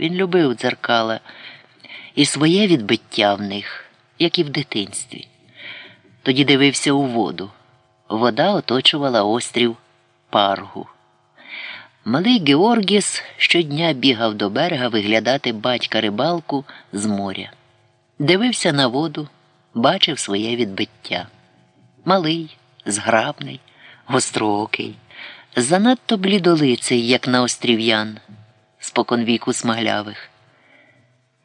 Він любив дзеркала і своє відбиття в них, як і в дитинстві. Тоді дивився у воду. Вода оточувала острів Паргу. Малий Георгіс щодня бігав до берега виглядати батька рибалку з моря. Дивився на воду, бачив своє відбиття. Малий, зграбний, гостроокий, занадто блідолиций, як на острів'ян, споконвіку смаглявих.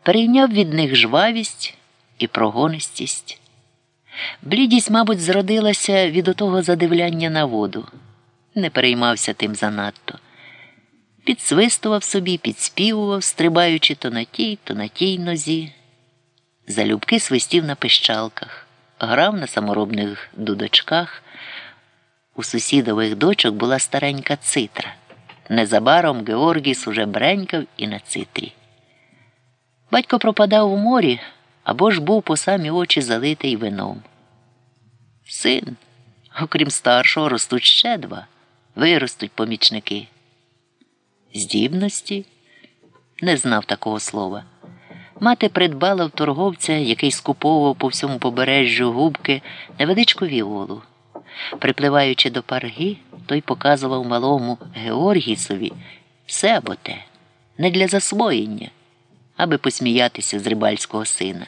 Перейняв від них жвавість і прогонистість. Блідість, мабуть, зродилася від отого задивляння на воду. Не переймався тим занадто. Підсвистував собі, підспівував, стрибаючи то на тій, то на тій нозі. Залюбки свистів на пищалках, грав на саморобних дудочках. У сусідових дочок була старенька цитра. Незабаром Георгіс уже бренькав і на цитрі. Батько пропадав у морі або ж був по самі очі залитий вином. Син, окрім старшого, ростуть ще два, виростуть помічники. Здібності не знав такого слова. Мати придбала в торговця, який скуповував по всьому побережжю губки, невеличку віолу. Припливаючи до парги, той показував малому Георгісові все або те, не для засвоєння, аби посміятися з рибальського сина.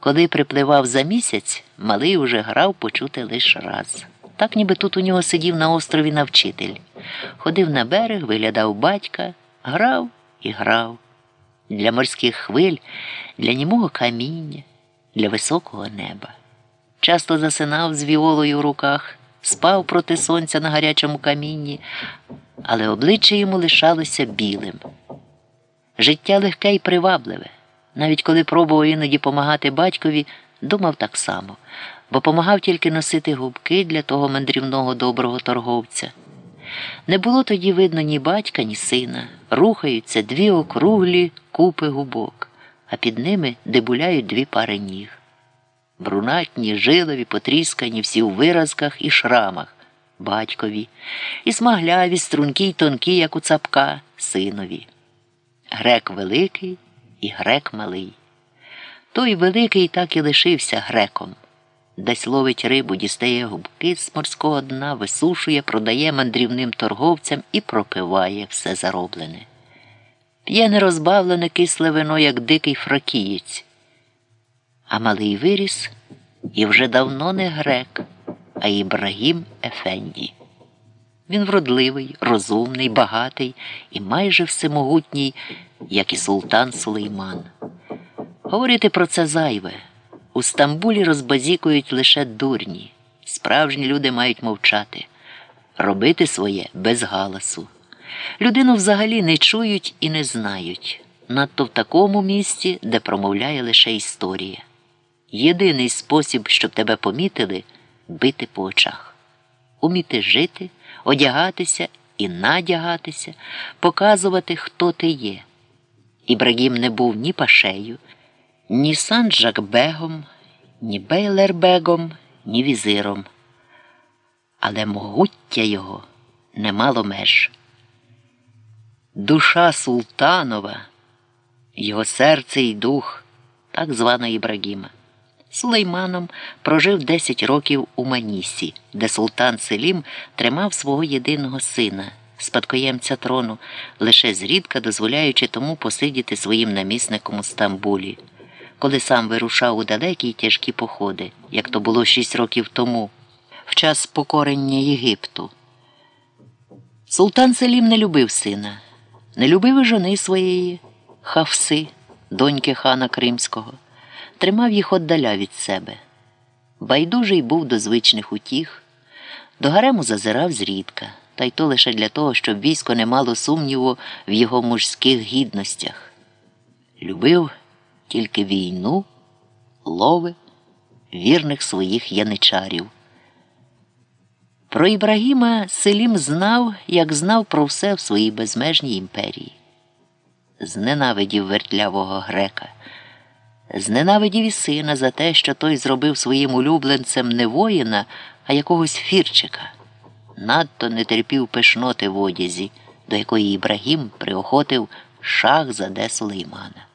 Коли припливав за місяць, малий уже грав почути лише раз. Так ніби тут у нього сидів на острові навчитель. Ходив на берег, виглядав батька, грав і грав. Для морських хвиль, для німого каміння, для високого неба. Часто засинав з віолою в руках, спав проти сонця на гарячому камінні, але обличчя йому лишалося білим. Життя легке і привабливе. Навіть коли пробував іноді помагати батькові, думав так само, бо помагав тільки носити губки для того мандрівного доброго торговця. Не було тоді видно ні батька, ні сина. Рухаються дві округлі купи губок, а під ними дебуляють дві пари ніг. Брунатні, жилові, потріскані, всі у виразках і шрамах, батькові, і смагляві, стрункі й тонкі, як у цапка, синові. Грек великий і грек малий. Той великий так і лишився греком. Десь ловить рибу, дістає губки з морського дна, висушує, продає мандрівним торговцям і пропиває все зароблене. П'є нерозбавлене кисле вино, як дикий фракієць. А малий виріс і вже давно не грек, а Ібрагім Ефенді. Він вродливий, розумний, багатий і майже всемогутній, як і султан Сулейман. Говорити про це зайве. У Стамбулі розбазікують лише дурні. Справжні люди мають мовчати, робити своє без галасу. Людину взагалі не чують і не знають, надто в такому місці, де промовляє лише історія. Єдиний спосіб, щоб тебе помітили бити по очах, уміти жити, одягатися і надягатися, показувати, хто ти є. Ібрагім не був ні пашею ні Санджакбегом, ні Бейлербегом, ні візиром. Але могуття його не мало меж. Душа султанова, його серце і дух, так звана Ібрагіма. Сулейманом прожив 10 років у Манісі, де султан Селім тримав свого єдиного сина, спадкоємця трону, лише зрідка дозволяючи тому посидіти своїм намісником у Стамбулі коли сам вирушав у далекі й тяжкі походи, як то було шість років тому, в час покорення Єгипту. Султан Селім не любив сина, не любив і жони своєї, хавси, доньки хана Кримського, тримав їх отдаля від себе. Байдужий був до звичних утіх, до гарему зазирав зрідка, та й то лише для того, щоб військо не мало сумніву в його мужських гідностях. Любив тільки війну, лови, вірних своїх яничарів. Про Ібрагіма Селім знав, як знав про все в своїй безмежній імперії. Зненавидів вертлявого грека, зненавидів і сина за те, що той зробив своїм улюбленцем не воїна, а якогось фірчика. Надто не терпів пишноти в одязі, до якої Ібрагім приохотив шах заде Сулеймана.